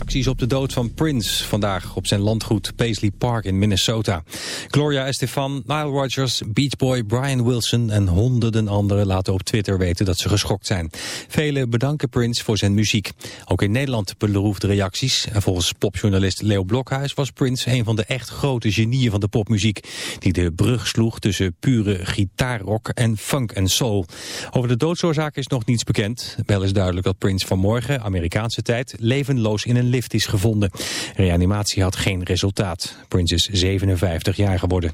Acties op de dood van Prince vandaag op zijn landgoed Paisley Park in Minnesota. Gloria Estefan, Nile Rodgers, Beach Boy, Brian Wilson en honderden anderen laten op Twitter weten dat ze geschokt zijn. Velen bedanken Prince voor zijn muziek. Ook in Nederland beroefde reacties. En volgens popjournalist Leo Blokhuis was Prince een van de echt grote genieën van de popmuziek. Die de brug sloeg tussen pure gitaarrock en funk en soul. Over de doodsoorzaak is nog niets bekend. Wel is duidelijk dat Prince vanmorgen, Amerikaanse tijd, levenloos in een lift is gevonden. Reanimatie had geen resultaat. Prince is 57 jaar geworden.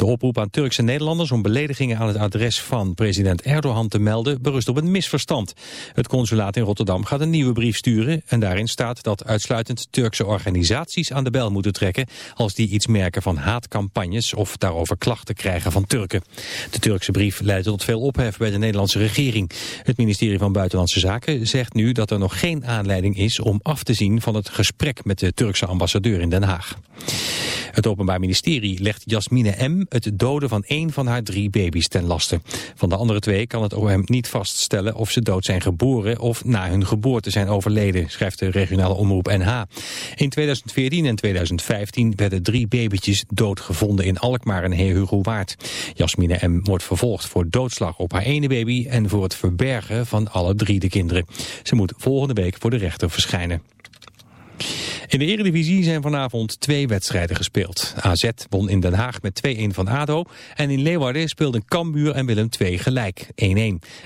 De oproep aan Turkse Nederlanders om beledigingen aan het adres van president Erdogan te melden berust op een misverstand. Het consulaat in Rotterdam gaat een nieuwe brief sturen en daarin staat dat uitsluitend Turkse organisaties aan de bel moeten trekken als die iets merken van haatcampagnes of daarover klachten krijgen van Turken. De Turkse brief leidt tot veel ophef bij de Nederlandse regering. Het ministerie van Buitenlandse Zaken zegt nu dat er nog geen aanleiding is om af te zien van het gesprek met de Turkse ambassadeur in Den Haag. Het Openbaar Ministerie legt Jasmine M. het doden van één van haar drie baby's ten laste. Van de andere twee kan het OM niet vaststellen of ze dood zijn geboren of na hun geboorte zijn overleden, schrijft de regionale omroep NH. In 2014 en 2015 werden drie babytjes doodgevonden in Alkmaar en Heerhugowaard. Jasmine M. wordt vervolgd voor doodslag op haar ene baby en voor het verbergen van alle drie de kinderen. Ze moet volgende week voor de rechter verschijnen. In de Eredivisie zijn vanavond twee wedstrijden gespeeld. AZ won in Den Haag met 2-1 van ADO. En in Leeuwarden speelden Cambuur en Willem II gelijk, 1-1.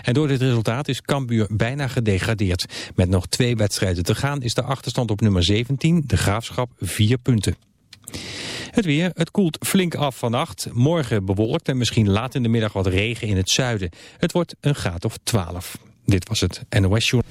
En door dit resultaat is Cambuur bijna gedegradeerd. Met nog twee wedstrijden te gaan is de achterstand op nummer 17, de Graafschap, 4 punten. Het weer, het koelt flink af vannacht. Morgen bewolkt en misschien laat in de middag wat regen in het zuiden. Het wordt een graad of 12. Dit was het NOS Journal.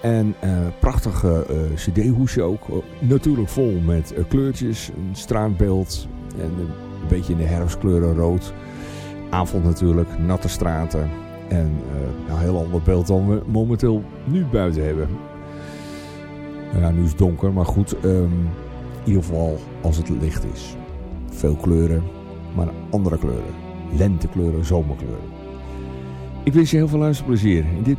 En uh, prachtige uh, cd-hoesje ook. Uh, natuurlijk vol met kleurtjes, een straatbeeld. En een beetje in de herfstkleuren rood. Avond natuurlijk, natte straten. En een heel ander beeld dan we momenteel nu buiten hebben. Ja, nu is het donker, maar goed. Um, in ieder geval als het licht is. Veel kleuren, maar andere kleuren. Lentekleuren, zomerkleuren. Ik wens je heel veel luisterplezier in dit